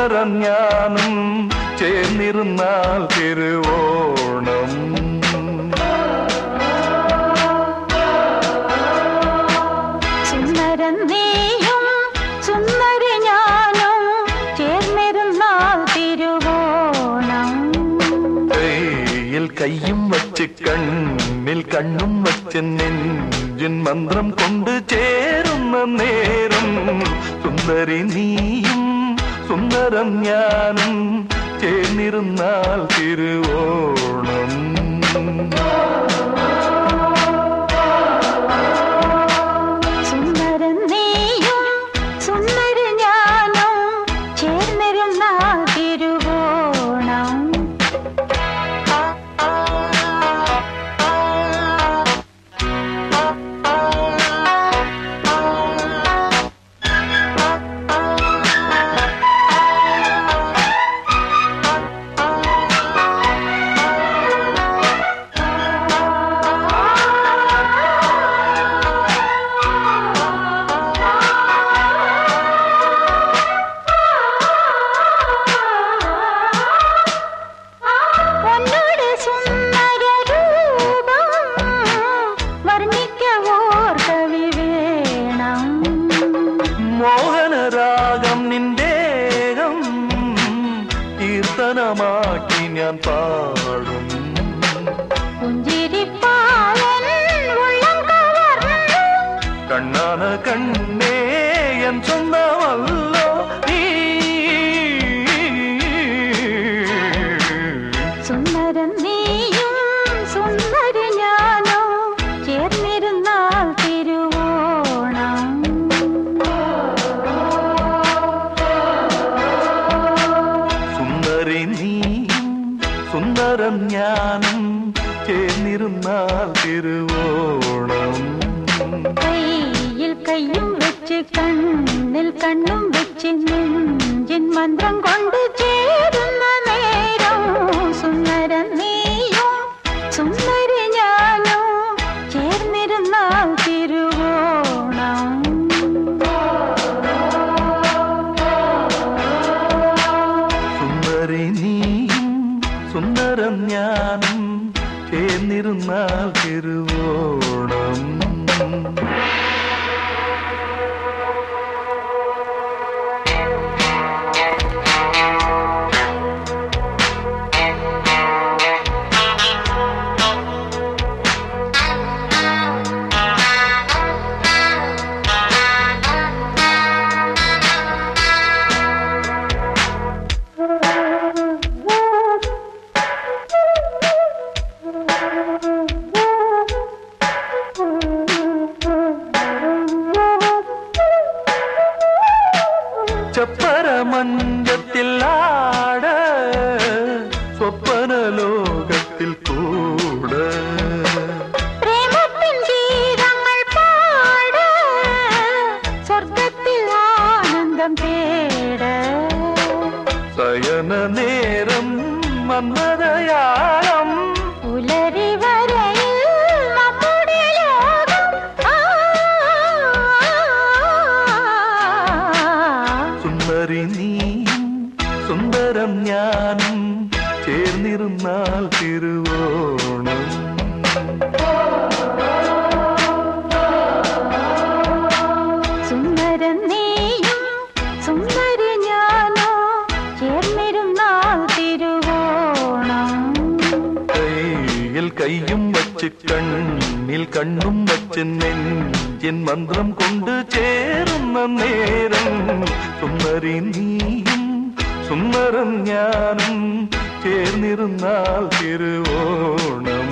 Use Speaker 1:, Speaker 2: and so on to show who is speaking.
Speaker 1: സുന്ദരം ഞാനും ചേർന്നിരുന്നാൽ തിരുവോണം.
Speaker 2: സുന്ദരൻ നീയും സുന്ദരി ഞാനും ചേർന്നിരുന്നാൽ തിരുവോണം.
Speaker 1: കയ്യിൽ കയ്യും വച്ച് കണ്ണിൽ കണ്ണും വച്ച് നെഞ്ചിൻ മന്ത്രം കൊണ്ട് ചേരുന്ന നേരം സുന്ദരി നീയും സുന്ദരം ഞാനും ചേർന്നിരുന്നാൽ തിരുവോണം. കീർത്തനമാക്കി ഞാൻ പാടും
Speaker 2: പുഞ്ചിരിപ്പാലൻ ഉള്ളം കവർന്നു
Speaker 1: കണ്ണാന കണ്ണേ എൻ സ്വന്തമല്ലോ നീ
Speaker 2: സുന്ദരൻ സുന്ദരം ഞാനും ചേർന്നിരുന്നാൽ തിരുവോണം. കയ്യിൽ കയ്യും വെച്ച് കണ്ണിൽ കണ്ണും വെച്ച് നെഞ്ചിൻ മന്ത്രം കൊണ്ട് ചേരുന്ന നേരം സുന്ദരം
Speaker 1: നീയും സുന്ദരി ഞാനും ചേർന്നിരുന്നാൽ തിരുവോണം സ്വപ്ന ലോകത്തിൽ കൂടെ സയന നേരം മന്മതയാളം
Speaker 2: പുലരി
Speaker 1: സുന്ദരി നീ സുന്ദരം ഞാനും ചേർന്നിരുന്നാൽ തിരുവോണം. വച്ച് കണ്ണിൽ കണ്ണും വച്ച് നെഞ്ചിൻ മന്ത്രം കൊണ്ട് ചേരുന്ന നേരം. സുന്ദരി നീയും സുന്ദരം ഞാനും ചേർന്നിരുന്നാൽ തിരുവോണം.